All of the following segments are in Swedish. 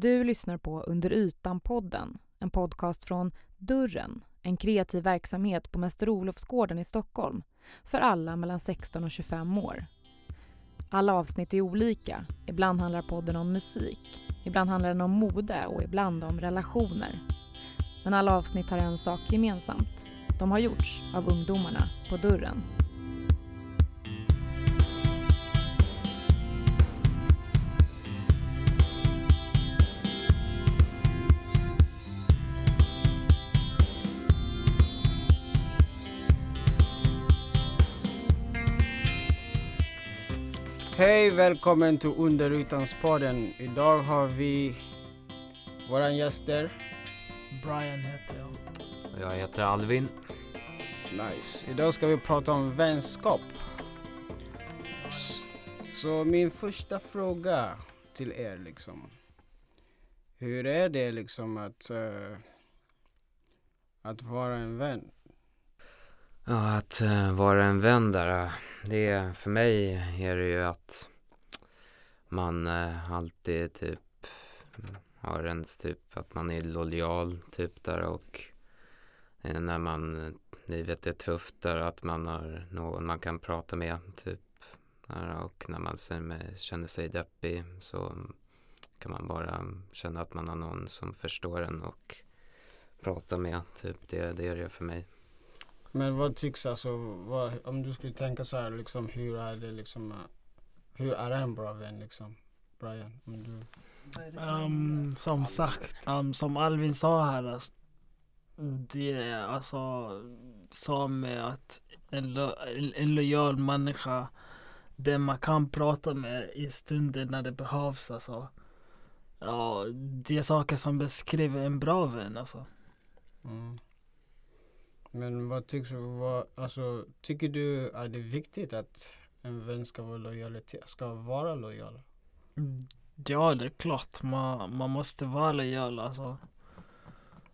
Du lyssnar på Under ytan-podden, en podcast från Dörren, en kreativ verksamhet på Mäster Olofsgården i Stockholm för alla mellan 16 och 25 år. Alla avsnitt är olika. Ibland handlar podden om musik, ibland handlar den om mode och ibland om relationer. Men alla avsnitt har en sak gemensamt. De har gjorts av ungdomarna på Dörren. Hej, välkommen till Underytanspodden. Idag har vi våra gäster. Brian heter jag. Och Jag heter Alvin. Nice. Idag ska vi prata om vänskap. Så min första fråga till er liksom. Hur är det liksom att, eh, att vara en vän? Ja, att eh, vara en vän där, eh, det är, för mig är det ju att man eh, alltid typ mm, har ens typ att man är lojal typ där och eh, när man, eh, livet är tufft där att man har någon man kan prata med typ där, och när man känner sig deppig så kan man bara känna att man har någon som förstår en och prata med typ det, det är det för mig. Men vad tycks alltså, vad, om du skulle tänka så här liksom, hur är det liksom, eh, hur är en bra vän liksom? Brian, om du... Um, som sagt, um, som Alvin sa här, alltså, det är alltså som att en, lo, en, en lojal människa, den man kan prata med i stunder när det behövs alltså. Ja, det är saker som beskriver en bra vän alltså. Mm. Men vad tycks, vad, alltså, tycker du att det är viktigt att en vän ska vara lojalitet, ska vara lojal? Ja, det är klart. Man, man måste vara lojal alltså.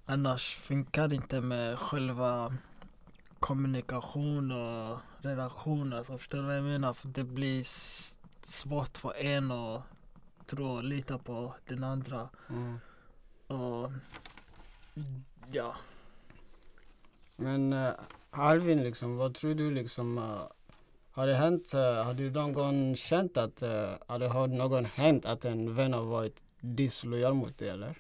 Annars funkar det inte med själva kommunikation och relation. Alltså, förstår du vad jag menar? För det blir svårt för en att tro och lita på den andra. Mm. Och ja. Men uh, Alvin liksom, vad tror du liksom, uh, har det hänt, uh, har du någon gång känt att, uh, har det har någon hänt att en vän har varit dislojal mot dig eller?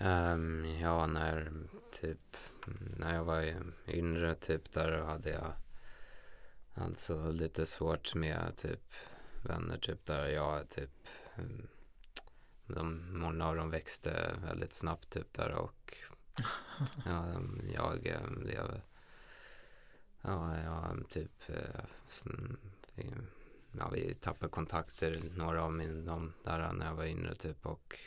Um, ja, när typ när jag var yngre typ där hade jag alltså lite svårt med typ vänner typ där jag typ um, de, många av dem växte väldigt snabbt typ där och ja, jag eh, blev ja, jag typ eh, ja, vi tappade kontakter några av min, de där när jag var yngre typ och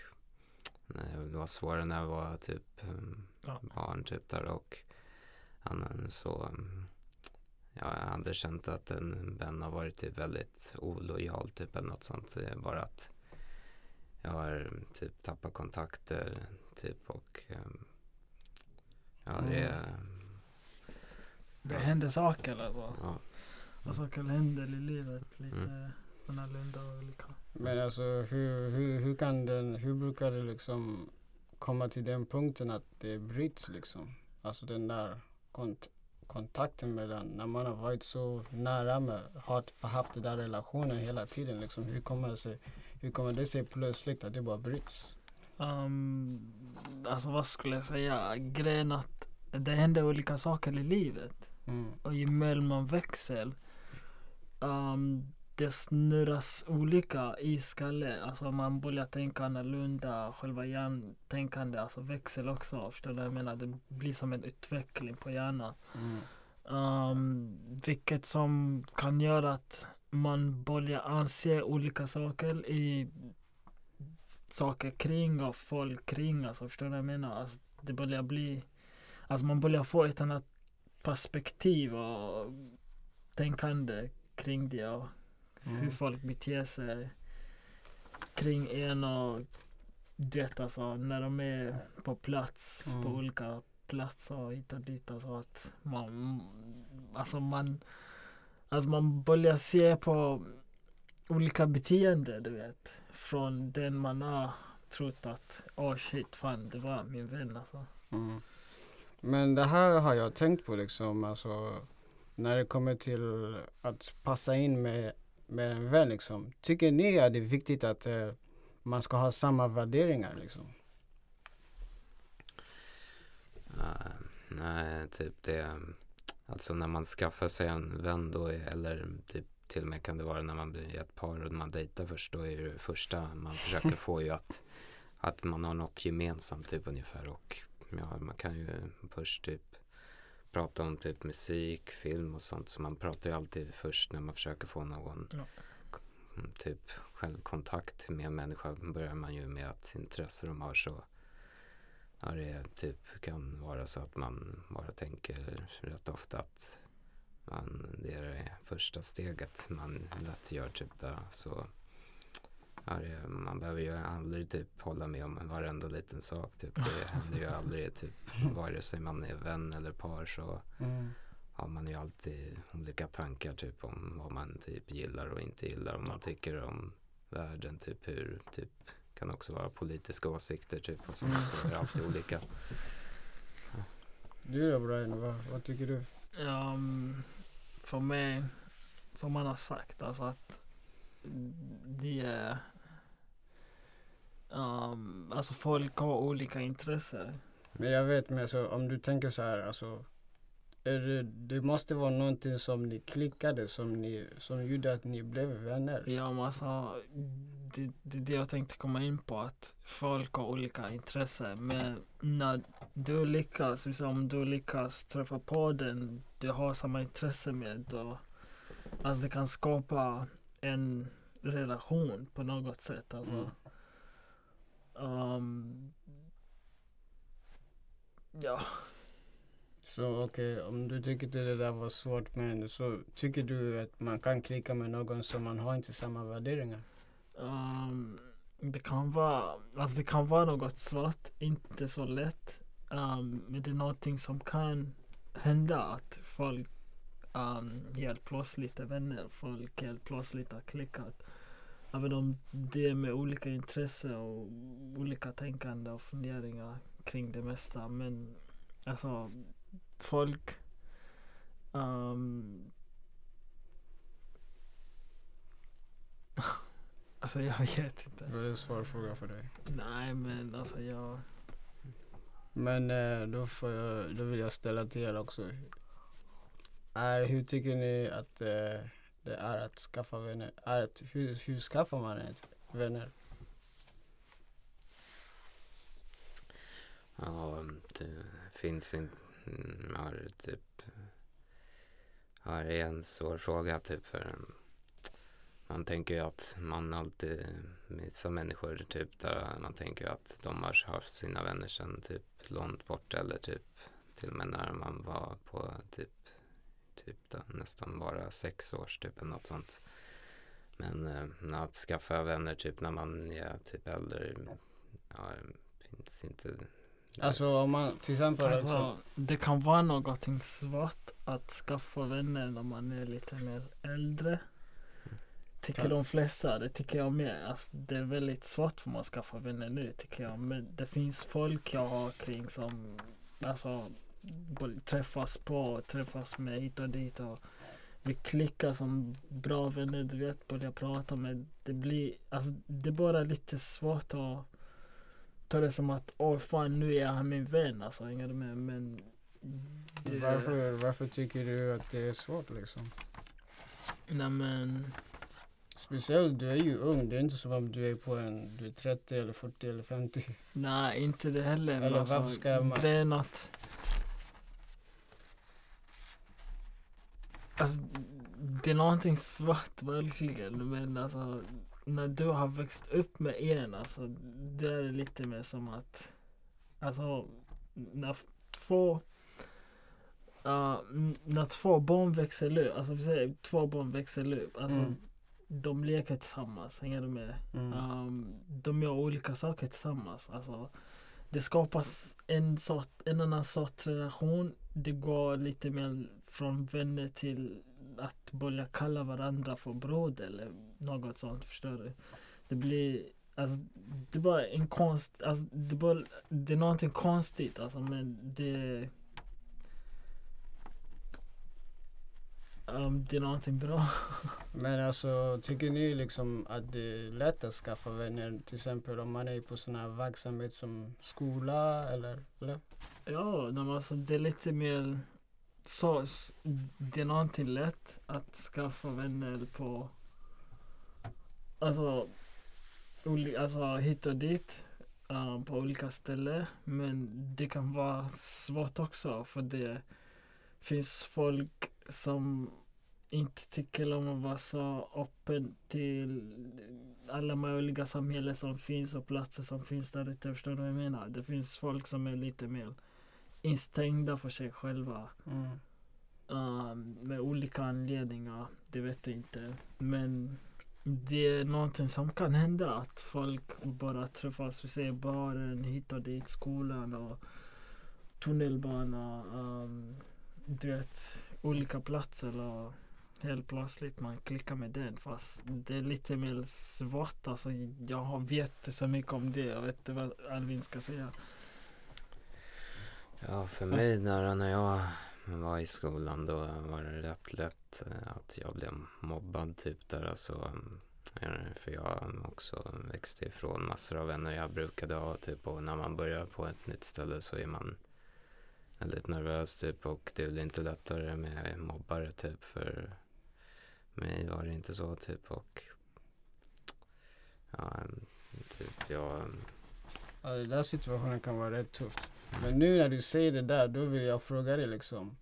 det var svårare när jag var typ um, Ja. barn typ där och annan så ja, jag hade känt att en vän har varit typ väldigt olojal typ eller något sånt. Bara att jag har um, typ tappat kontakter typ och um, ja det är Det Ja. händer saker alltså. ja, Och saker händer i livet lite Mm. annorlunda och olika. Men alltså hur, hur, hur kan den, hur brukar det liksom komma till den punkten att det bryts liksom? Alltså den där kont kontakten mellan, när man har varit så nära med, har haft den där relationen hela tiden liksom. Hur kommer det sig, hur kommer det sig plötsligt att det bara bryts? Um, alltså vad skulle jag säga? Grejen att det händer olika saker i livet. Mm. Och ju mer man växer, um, det snurras olika i skallen. Alltså man börjar tänka annorlunda. Själva hjärntänkande alltså växer också. Förstår du vad jag menar? Det blir som en utveckling på hjärnan. Mm. Um, vilket som kan göra att man börjar anse olika saker i saker kring och folk kring. Alltså, förstår du vad jag menar? Alltså, det börjar bli, alltså man börjar få ett annat perspektiv och tänkande kring det och hur Mm. folk beter sig kring en och du vet alltså när de är på plats på Mm. olika platser och hit och dit alltså att man alltså man alltså man börjar se på olika beteende du vet. Från den man har trott att oh shit fan det var min vän alltså. Mm. Men det här har jag tänkt på liksom, alltså när det kommer till att passa in med, med en vän liksom. Tycker ni att det är viktigt att eh, man ska ha samma värderingar liksom? Uh, nej, typ det. Alltså när man skaffar sig en vän då, eller typ till och med kan det vara när man blir ett par och man dejtar först. Då är det första man försöker få ju att, att man har något gemensamt typ ungefär. Och ja, man kan ju först typ prata om typ musik, film och sånt. Så man pratar ju alltid först när man försöker få någon Ja. typ självkontakt med en människa. Börjar man ju med att intresse de har så Ja, det typ kan vara så att man bara tänker rätt ofta att man, det är det första steget man lätt gör typ där. Så ja, det, man behöver ju aldrig typ hålla med om varenda liten sak. Typ. Det händer ju aldrig typ vare sig man är vän eller par så Mm. har man ju alltid olika tankar typ om vad man typ gillar och inte gillar. Om man tycker om världen typ hur typ kan också vara politiska åsikter typ och sånt så är det alltid olika. Du då Brian, vad, vad tycker du? Um, för mig, som man har sagt, alltså att det är... Um, alltså folk har olika intressen. Men jag vet, men alltså, om du tänker så här, alltså, är det, det måste vara någonting som ni klickade, som, ni, som gjorde att ni blev vänner. Ja, men alltså, det, det är det jag tänkte komma in på, att folk har olika intressen. Men när du lyckas, liksom, om du lyckas träffa på den du har samma intresse med, då, alltså det kan skapa en relation på något sätt. Alltså. Mm. Um, ja, Så okej, om du tycker att det där var svårt, men så tycker du att man kan klicka med någon som man har inte samma värderingar? um, det kan vara, alltså det kan vara något svårt, inte så lätt. Um, men det är någonting som kan hända att folk um, helt plötsligt är vänner, folk helt plötsligt har klickat. Även om det är med olika intressen och olika tänkande och funderingar kring det mesta. Men alltså folk um, Alltså jag vet inte. Det var en svår fråga för dig. Nej men alltså jag Men eh, då, får jag, då vill jag ställa till er också. Är, hur tycker ni att eh, det är att skaffa vänner? Är att, hur, hur skaffar man ett vänner? Ja, det finns inte, Ja, mm, typ, är en svår fråga typ för mm, man tänker ju att man alltid, som människor typ där man tänker att de har haft sina vänner sedan typ långt bort eller typ till och med när man var på typ, typ då, nästan bara sex års typ eller något sånt. Men eh, att skaffa vänner typ när man är typ äldre, ja, finns inte Alltså om man till exempel alltså, Alltså, det kan vara någonting svårt att skaffa vänner när man är lite mer äldre. Tycker Ja. de flesta, det tycker jag med. Alltså, det är väldigt svårt för man att skaffa vänner nu tycker jag. Men det finns folk jag har kring som alltså, träffas på, träffas med hit och dit. Och vi klickar som bra vänner, du vet, börjar prata med. Det blir, alltså det är bara lite svårt att ta det som att åh fan nu är han min vän alltså, hänger du med? Men det, varför, varför tycker du att det är svårt liksom? Nej men, Speciellt du är ju ung, det är inte som om du är på en, du är 30 eller 40 eller 50. nej inte det heller. Eller alltså, varför ska man- Grejen Alltså, det är någonting svart verkligen men alltså när du har växt upp med en alltså det är lite mer som att Alltså när två uh, när två barn växer upp, alltså vi säger två barn växer upp, alltså Mm. de leker tillsammans, hänger du med? Mm. Um, de gör olika saker tillsammans. Alltså, det skapas en, sort, en annan sorts relation. Det går lite mer från vänner till att börja kalla varandra för bror eller något sånt, förstår du? Det blir, alltså det är bara en konst, alltså det, är bara, det är någonting konstigt alltså men det um, det är någonting bra. Men alltså tycker ni liksom att det är lätt att skaffa vänner till exempel om man är på sån här verksamhet som skola eller? eller? Ja, men alltså det är lite mer så, det är någonting lätt att skaffa vänner på Alltså, oli, alltså hit och dit uh, på olika ställen men det kan vara svårt också för det finns folk som inte tycker om att vara så öppen till alla möjliga samhällen som finns och platser som finns där ute. Förstår du vad jag menar? Det finns folk som är lite mer instängda för sig själva. Mm. Um, med olika anledningar. Det vet jag inte. Men det är någonting som kan hända. Att folk bara träffas, vi säger baren, hit och dit, skolan och tunnelbana. Um, du vet, olika platser. Och helt plötsligt man klickar med den. Fast det är lite mer svårt. Alltså, jag vet så mycket om det. Jag vet inte vad Alvin ska säga. Ja, för mig när, när jag var i skolan då var det rätt lätt eh, att jag blev mobbad typ där alltså. Eh, för jag också växte ifrån massor av vänner jag brukade ha typ och när man börjar på ett nytt ställe så är man väldigt nervös typ och det blir inte lättare med mobbare typ för mig var det inte så typ och ja, typ jag Ja, den där situationen kan vara rätt tufft. Men nu när du säger det där, då vill jag fråga dig liksom.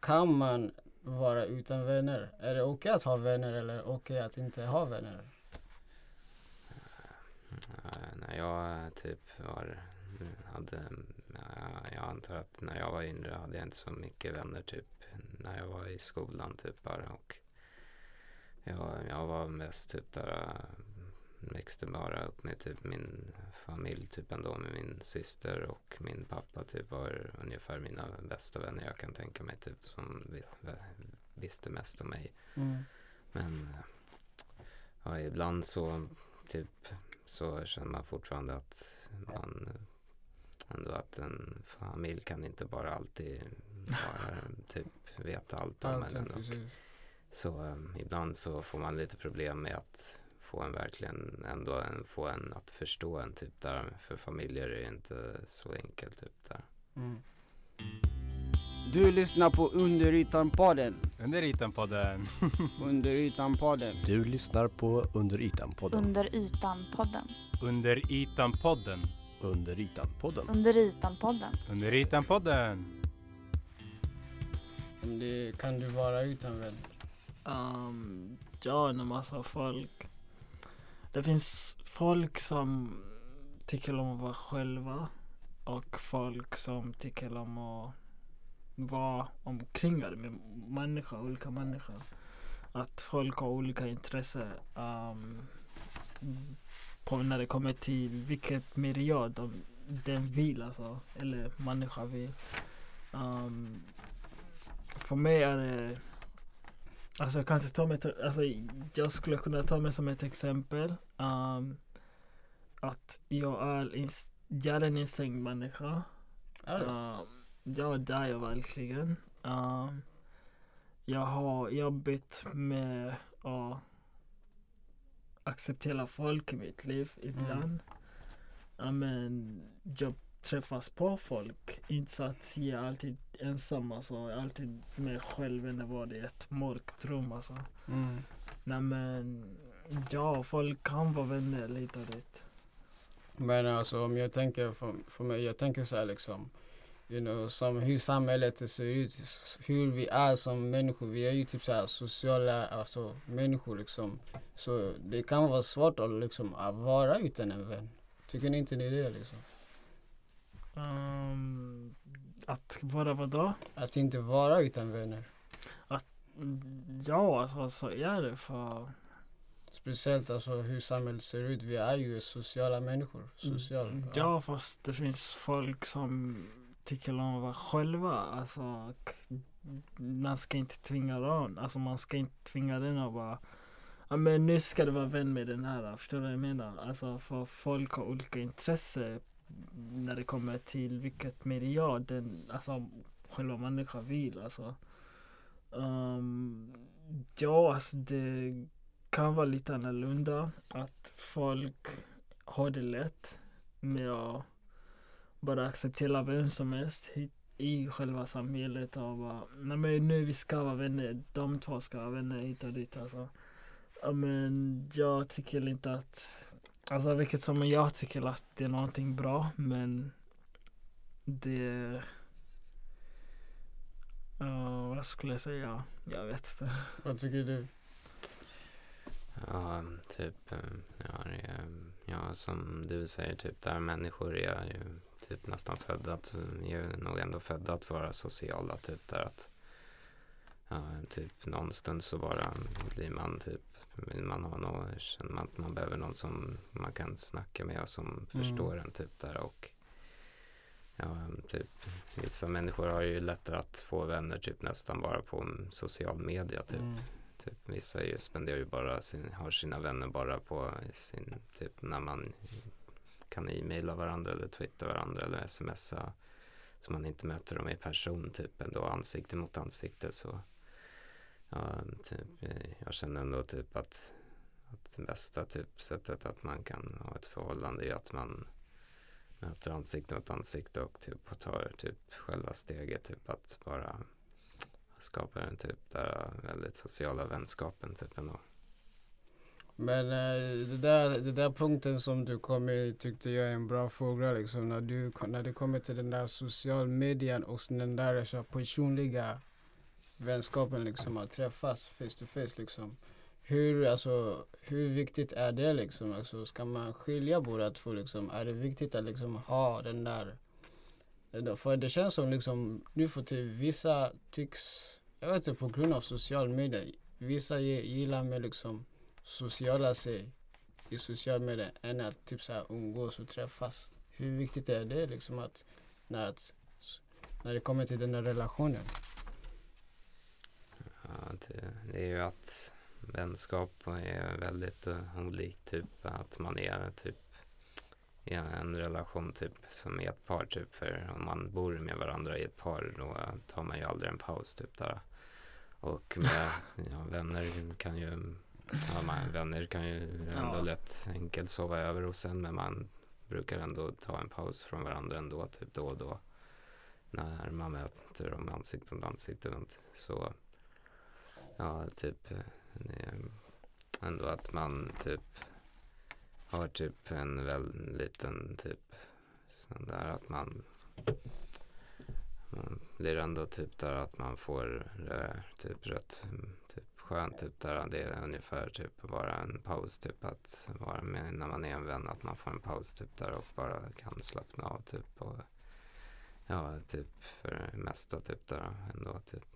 Kan man vara utan vänner? Är det okej att ha vänner eller okej att inte ha vänner? Eh, när jag eh, typ var, hade, eh, jag antar att när jag var yngre hade jag inte så mycket vänner typ när jag var i skolan typ bara och jag, jag var mest typ där, växte bara upp med typ min familj typ ändå med min syster och min pappa typ var ungefär mina bästa vänner jag kan tänka mig typ som vi- visste mest om mig. Mm. Men ja, ibland så typ så känner man fortfarande att man ändå att en familj kan inte bara alltid bara typ veta allt om en. Så um, ibland så får man lite problem med att få en verkligen ändå en, få en att förstå en typ där. För familjer är det inte så enkelt typ där. Mm. Du lyssnar på Under ytan-podden. Under ytan-podden. Under ytan-podden. Du lyssnar på Under ytan-podden. Under ytan-podden. Under ytan-podden. Under ytan-podden. Under ytan-podden. Under ytan-podden. Det kan du vara utan vänner. Um, ja, en massa folk. Det finns folk som tycker om att vara själva och folk som tycker om att vara omkringade med människor, olika människor. Att folk har olika intressen. um, ehm, på när det kommer till vilket miljö de, den vill alltså, eller människa vill. Um, för mig är det Alltså jag kan inte ta mig till, alltså jag skulle kunna ta mig som ett exempel. Um, att jag är, ins- jag är en instängd människa. Uh, ja, det är jag verkligen. Um, jag har jobbet med att acceptera folk i mitt liv ibland. Ja, men jag träffas på folk. Inte så att jag är alltid ensam. Alltså, jag är alltid mig själv att vara i ett mörkt rum. Alltså. Mm. Nej men ja, folk kan vara vänner lite och dit. Men alltså om jag tänker för, för mig, jag tänker så här liksom. You know, som hur samhället ser ut, hur vi är som människor. Vi är ju typ så här sociala alltså, människor liksom. Så det kan vara svårt att, liksom, att vara utan en vän. Tycker ni inte ni det liksom? Um, att vara vadå? Att inte vara utan vänner. Mm, Ja, alltså så är det för Speciellt alltså hur samhället ser ut. Vi är ju sociala människor. Social. Mm, Ja, fast det finns folk som tycker om att vara själva. Alltså, man ska inte tvinga någon. Alltså man ska inte tvinga den att bara Ja men nu ska du vara vän med den här, förstår du vad jag menar? Alltså för folk har olika intresse när det kommer till vilket medial den, alltså själva människan vill alltså. Um, ja, alltså det kan vara lite annorlunda att folk har det lätt med att bara acceptera vem som helst i själva samhället och bara, nej men nu vi ska vara vänner, de två ska vara vänner hit och dit alltså. Ja, men jag tycker inte att, alltså vilket som jag tycker att det är någonting bra men det, uh, vad skulle jag säga? Jag vet inte. Vad tycker du? Ja, typ, ja, det är, ja, som du säger, typ där människor är ju typ nästan födda att, är ju nog ändå födda att vara sociala, typ där att, ja, typ någon stund så bara blir man typ, vill man ha någon, känner man att man behöver någon som man kan snacka med och som förstår en typ där och Ja, typ vissa människor har ju lättare att få vänner typ nästan bara på social media typ. Mm. Typ, vissa ju, spenderar ju bara sin, har sina vänner bara på sin, typ när man kan e-maila varandra eller twittra varandra eller smsa. Så man inte möter dem i person typ ändå ansikte mot ansikte så. Ja, typ, jag känner ändå typ att, att det bästa typ sättet att man kan ha ett förhållande är att man möter ansikte mot ansikte och typ tar typ själva steget typ att bara skapa en typ där väldigt sociala vänskapen typ ändå. Men eh, det, där, det där punkten som du kom med tyckte jag är en bra fråga liksom. När, du, när det kommer till den där social medien och den där personliga vänskapen liksom att träffas face to face liksom. Hur, alltså, hur viktigt är det liksom? Alltså, ska man skilja båda två liksom? Är det viktigt att liksom ha den där för det känns som liksom nu för till vissa tycks, jag vet inte på grund av social media, vissa gillar mer liksom sociala sig i social media än att typ så här umgås och träffas. Hur viktigt är det liksom att när, att, när det kommer till den här relationen? Det, är ju att vänskap är väldigt uh, olikt typ att man är typ i en relation typ som i ett par typ. För om man bor med varandra i ett par då tar man ju aldrig en paus typ där. Och med ja, vänner kan ju ja, man, vänner kan ju ändå Ja. lätt enkelt sova över och sen men man brukar ändå ta en paus från varandra ändå typ då och då. När man möter dem ansikte mot ansikte så ja typ eh, ändå att man typ har typ en väldigt liten typ sån där att man man blir ändå typ där att man får det typ rätt typ skönt typ där det är ungefär typ bara en paus typ att vara med när man är en vän att man får en paus typ där och bara kan slappna av typ och ja typ för det mesta typ där ändå typ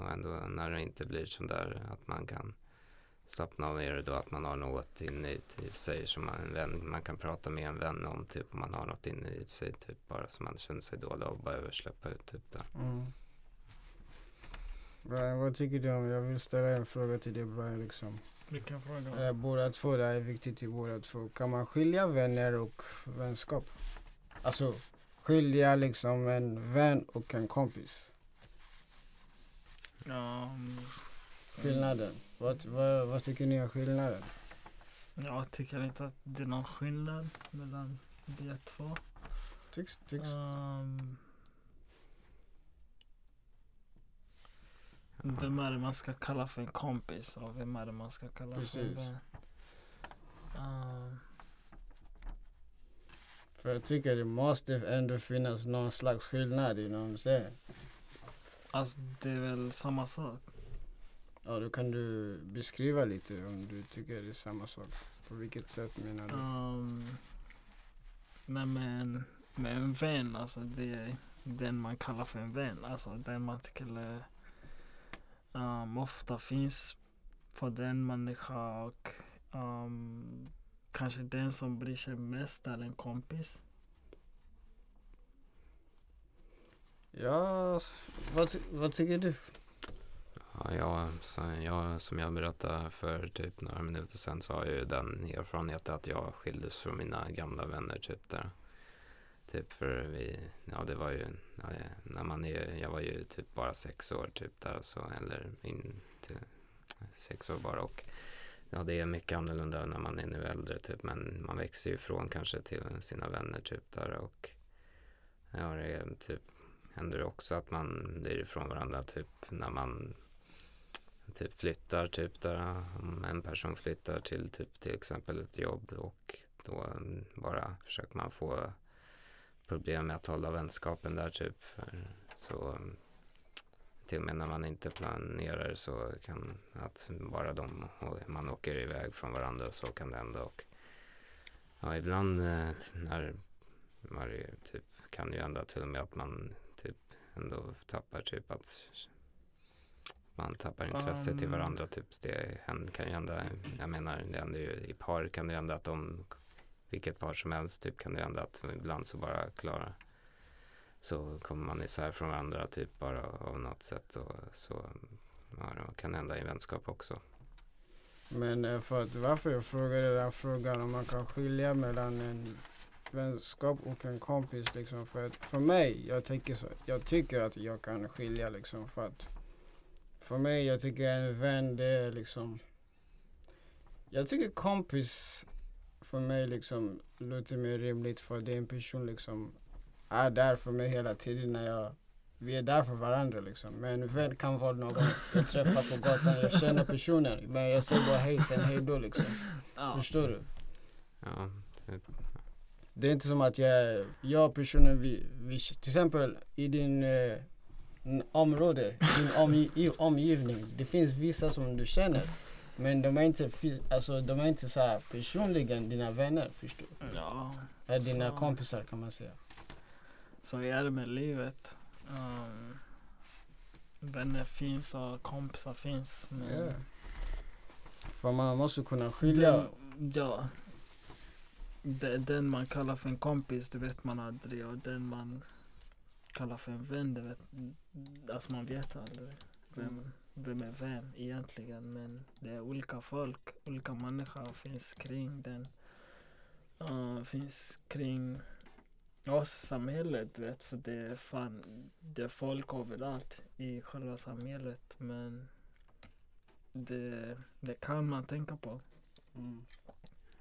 och ändå när det inte blir sån där att man kan slappna av är det då att man har något inne i typ sig som man, en vän, man kan prata med en vän om typ om man har något inne i sig typ bara som man känner sig dålig och behöver släppa ut typ där. Mm. Brian, vad tycker du om, jag vill ställa en fråga till dig Brian liksom. Vilken fråga? Eh, båda två, det här är viktigt i båda två. Kan man skilja vänner och vänskap? Alltså skilja liksom en vän och en kompis. Um, Skillnaden. Vad, vad, vad tycker ni är skillnaden? jag tycker inte att det är någon skillnad mellan de två. Tycks, tycks, Um, vem är det man ska kalla för en kompis och vem är det man ska kalla för en Precis. vän? Um, För jag tycker det måste ändå finnas någon slags skillnad vad de säger. Alltså det är väl samma sak. Ja, då kan du beskriva lite om du tycker det är samma sak. På vilket sätt menar du? Um, nej men med en vän, alltså det är den man kallar för en vän. Alltså den man tycker um, ofta finns för den människa och um, kanske den som bryr sig mest är en kompis. Ja, vad, vad tycker du? Ja, jag, jag, som jag berättade för typ några minuter sedan så har jag ju den erfarenheten att jag skildes från mina gamla vänner typ där. Typ för vi, ja det var ju, ja, när man är, jag var ju typ bara sex år typ där så, eller in till sex år bara och ja det är mycket annorlunda när man är nu äldre typ men man växer ju ifrån kanske till sina vänner typ där och ja det är typ händer det också att man blir ifrån varandra typ när man typ flyttar typ där om en person flyttar till typ till exempel ett jobb och då bara försöker man få problem med att hålla vänskapen där typ så till och med när man inte planerar så kan att bara de och man åker iväg från varandra så kan det hända och ja ibland eh, när man typ kan ju hända till och med att man typ ändå tappar typ att man tappar intresse till Um. varandra. Typ det kan ju hända, jag menar det händer ju i par kan det hända att de, vilket par som helst typ kan det hända att ibland så bara klara så kommer man isär från varandra typ bara av något sätt och så ja, det kan hända i vänskap också. Men eh, för att varför jag frågade den frågan om man kan skilja mellan en vänskap och en kompis liksom. För att för mig, jag tycker, så, jag tycker att jag kan skilja liksom. För att för mig, jag tycker en vän det är liksom. Jag tycker kompis för mig liksom låter mer rimligt för det är en person liksom är där för mig hela tiden när jag vi är där för varandra liksom. Men vän kan vara någon jag träffar på gatan, jag känner personen. Men jag säger bara hej sen hej då liksom. Ja. Förstår du? Ja, typ. Det är inte som att jag, jag och personen, vi, vi, till exempel i din eh, område, din omgi, i, omgivning. Det finns vissa som du känner. Men de är inte, alltså, de är inte så här personligen dina vänner, förstår du? ja, Är dina Så. kompisar kan man säga. så är det med livet. Um, vänner finns och kompisar finns. Men Ja. För man måste kunna skilja. Den, ja. Den man kallar för en kompis, det vet man aldrig. Och den man kallar för en vän, det vet, alltså man vet aldrig. Vem, Mm. vem är vem egentligen. Men det är olika folk, olika människor finns kring den. Uh, finns kring oss, samhället, vet. För det är fan, det är folk överallt i själva samhället. Men det, det kan man tänka på. Mm.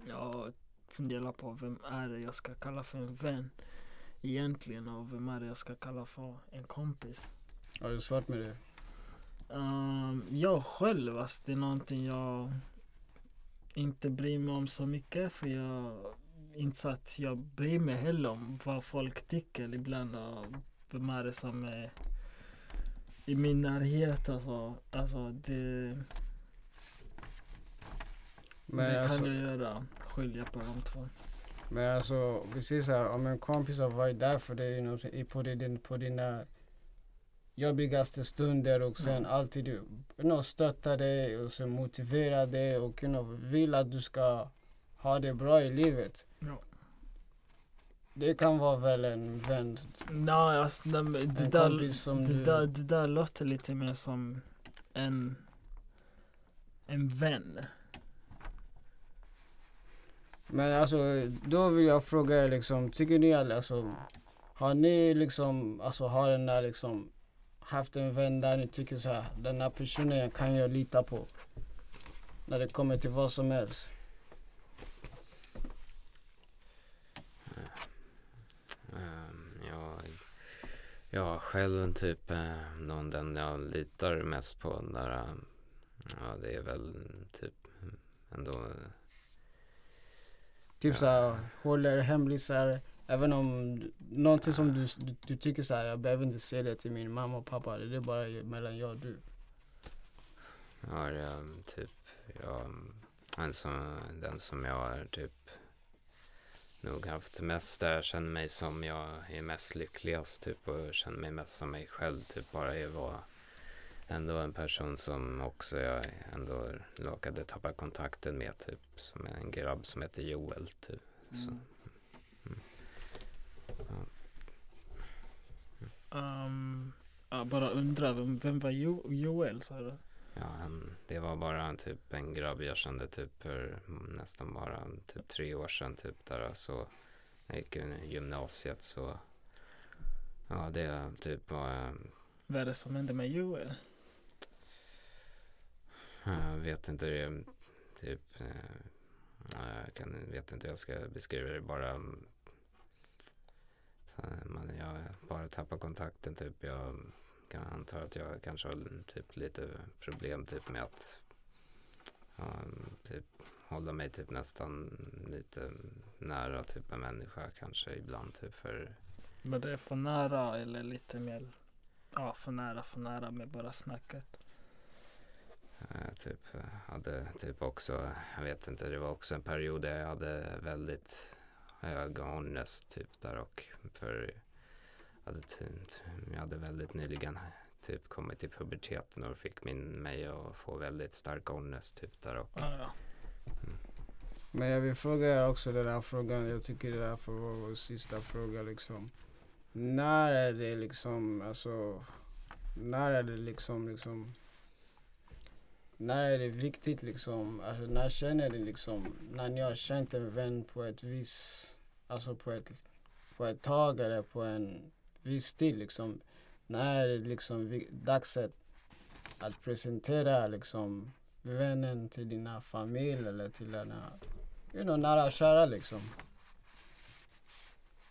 Jag funderar på vem är det jag ska kalla för en vän egentligen och vem är det jag ska kalla för en kompis. Har du svårt med det? Um, jag själv, alltså, det är någonting jag inte bryr mig om så mycket för jag inte så att jag bryr mig heller om vad folk tycker ibland och vem är det som är i min närhet alltså. Alltså det, Men det alltså, kan jag göra, skilja på de två. men alltså precis här, om en kompis har varit där för dig you know, i- på, din, på dina jobbigaste stunder och sen Ja. alltid you know, stöttar dig och sen motiverar dig och you know, vill att du ska ha det bra i livet. Ja. Det kan vara väl en vän, Nej, alltså, det, det, en där, det, du... där, det där låter lite mer som en, en vän. Men alltså då vill jag fråga er liksom, tycker ni att alltså, har ni liksom, alltså har den där liksom haft en vän där ni tycker så här, den här personen kan jag lita på? När det kommer till vad som helst. Eh, ehm, jag, jag själv typ eh, någon den jag litar mest på där, eh, ja det är väl typ ändå, Typ Ja. så här, håller hemlisar. Även om någonting som du, du, du tycker så här, jag behöver inte säga det till min mamma och pappa. Det är bara mellan jag och du. har jag typ, jag, en som, den som jag har typ nog haft mest där jag känner mig som jag är mest lyckligast typ och känner mig mest som mig själv typ bara är vara ändå en person som också jag ändå råkade tappa kontakten med typ som är en grabb som heter Joel typ. Mm. Mm. Ja. Um, jag bara undrar, vem, vem var jo, Joel sa du? Ja, han, det var bara en, typ en grabb jag kände typ för nästan bara typ tre år sedan typ där så jag gick i gymnasiet så ja det typ var eh, Vad är det som hände med Joel? Jag vet inte det typ eh, eh, jag kan, vet inte hur jag ska beskriva det bara mm, man, eh, jag bara tappar kontakten typ jag kan anta att jag kanske har mm, typ lite problem typ med att ja, typ hålla mig typ nästan lite nära typ en människa kanske ibland typ för Men det för nära eller lite mer? Ja, för nära, för nära med bara snacket eh, typ hade typ också, jag vet inte, det var också en period där jag hade väldigt hög ångest typ där och för hade, jag hade väldigt nyligen typ kommit till puberteten och fick min, mig att få väldigt stark ångest typ där och ja. Men jag vill fråga er också den här frågan, jag tycker det här får vara vår sista fråga liksom. När är det liksom, alltså, när är det liksom, liksom, när är det viktigt liksom, alltså när känner ni liksom, när ni har känt en vän på ett visst, alltså på ett, på ett tag eller på en viss tid liksom, när är det liksom dags att, att presentera liksom vännen till dina familj eller till dina you know, nära och kära liksom.